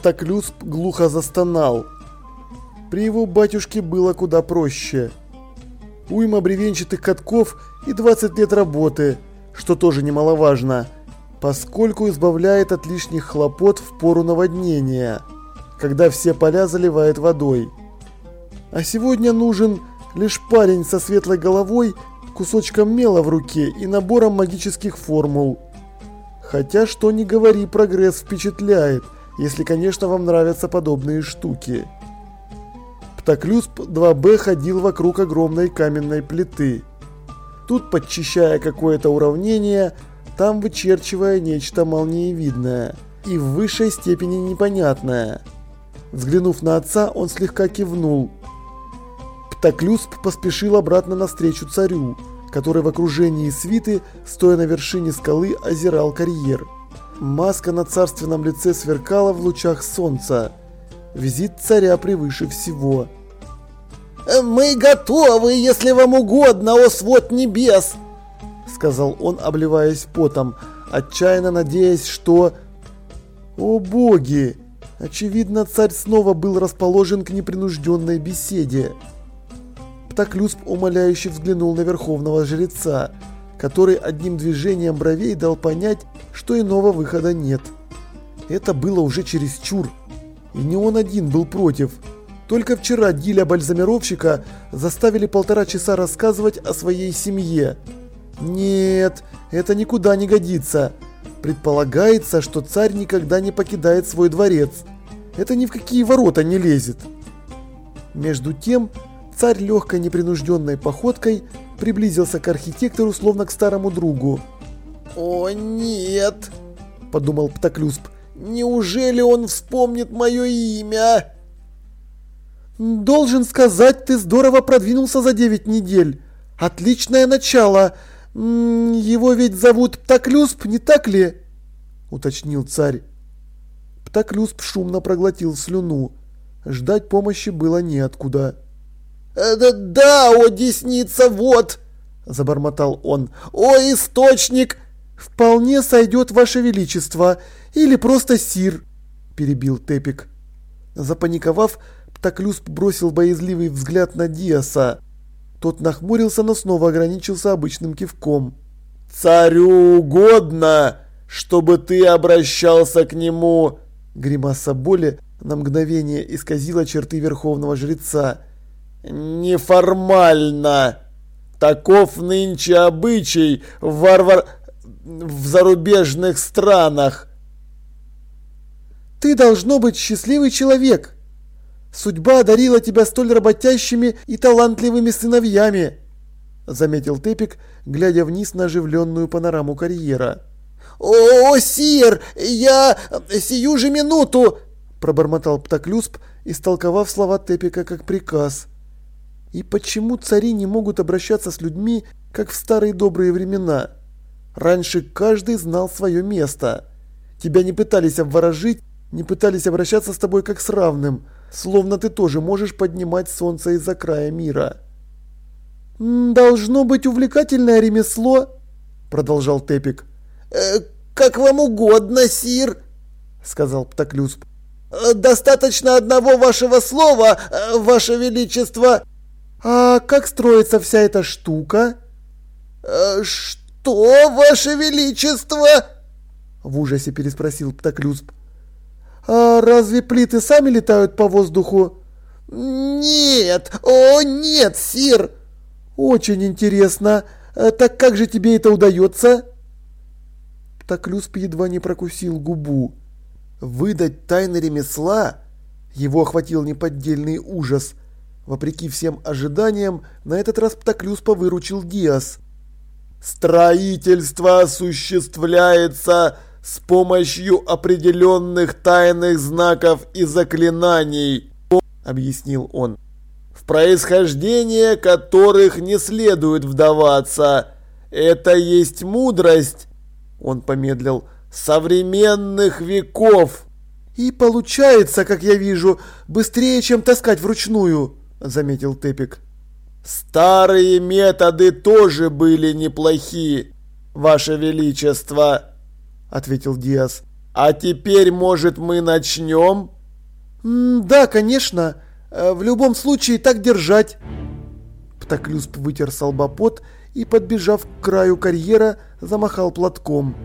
Птоклюсп глухо застонал. При его батюшке было куда проще. Уйма бревенчатых катков и 20 лет работы, что тоже немаловажно, поскольку избавляет от лишних хлопот в пору наводнения, когда все поля заливает водой. А сегодня нужен лишь парень со светлой головой, кусочком мела в руке и набором магических формул. Хотя, что ни говори, прогресс впечатляет, если, конечно, вам нравятся подобные штуки. Птоклюсп 2Б ходил вокруг огромной каменной плиты. Тут подчищая какое-то уравнение, там вычерчивая нечто молниевидное и в высшей степени непонятное. Взглянув на отца, он слегка кивнул. Птоклюсп поспешил обратно навстречу царю, который в окружении свиты, стоя на вершине скалы, озирал карьер. Маска на царственном лице сверкала в лучах солнца. Визит царя превыше всего. «Мы готовы, если вам угодно, о свод небес!» Сказал он, обливаясь потом, отчаянно надеясь, что... О боги! Очевидно, царь снова был расположен к непринужденной беседе. Птоклюсп умоляюще взглянул на верховного жреца, который одним движением бровей дал понять, что иного выхода нет. Это было уже чересчур. И не он один был против. Только вчера Диля Бальзамировщика заставили полтора часа рассказывать о своей семье. Нет, это никуда не годится. Предполагается, что царь никогда не покидает свой дворец. Это ни в какие ворота не лезет. Между тем, царь легкой непринужденной походкой приблизился к архитектору, словно к старому другу. «О нет!» – подумал Птоклюсп. «Неужели он вспомнит мое имя?» «Должен сказать, ты здорово продвинулся за девять недель. Отличное начало. Его ведь зовут Птоклюсп, не так ли?» – уточнил царь. Птоклюсп шумно проглотил слюну. Ждать помощи было неоткуда. «Да, «Э, да, о, десница, вот!» – забормотал он. «О, источник!» «Вполне сойдет, ваше величество, или просто сир», – перебил Тепик. Запаниковав, Птоклюсп бросил боязливый взгляд на Диаса. Тот нахмурился, но снова ограничился обычным кивком. «Царю угодно, чтобы ты обращался к нему!» Гримаса боли на мгновение исказила черты верховного жреца. «Неформально! Таков нынче обычай варвар... в зарубежных странах!» «Ты должно быть счастливый человек!» Судьба одарила тебя столь работящими и талантливыми сыновьями, заметил Тепик, глядя вниз на оживленную панораму карьера. «О, сир, я сию же минуту!» – пробормотал Птоклюсп, истолковав слова Тепика как приказ. И почему цари не могут обращаться с людьми, как в старые добрые времена? Раньше каждый знал свое место. Тебя не пытались обворожить, не пытались обращаться с тобой как с равным – Словно ты тоже можешь поднимать солнце из-за края мира. «Должно быть увлекательное ремесло», – продолжал Тепик. «Э, «Как вам угодно, сир», – сказал Птоклюсп. «Э, «Достаточно одного вашего слова, э, ваше величество». «А как строится вся эта штука?» э, «Что, ваше величество?» – в ужасе переспросил Птоклюсп. А разве плиты сами летают по воздуху? Нет, о нет, сир. Очень интересно. А так как же тебе это удается? Птоклюсп едва не прокусил губу. Выдать тайны ремесла? Его охватил неподдельный ужас. Вопреки всем ожиданиям, на этот раз Птоклюспа выручил Диас. «Строительство осуществляется с помощью определенных тайных знаков и заклинаний, объяснил он, в происхождение которых не следует вдаваться. Это есть мудрость, он помедлил, современных веков. И получается, как я вижу, быстрее, чем таскать вручную, заметил Тепик. Старые методы тоже были неплохи, ваше величество, – ответил Диас. А теперь, может, мы начнем? «Да, конечно. Э, в любом случае так держать». Птоклюсп вытер салбопот и, подбежав к краю карьера, замахал платком.